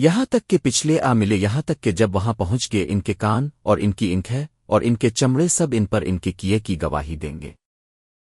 یہاں تک کہ پچھلے آ ملے یہاں تک کہ جب وہاں پہنچ گئے ان کے کان اور ان کی انکھ ہے اور ان کے چمڑے سب ان پر ان کے کیے کی گواہی دیں گے۔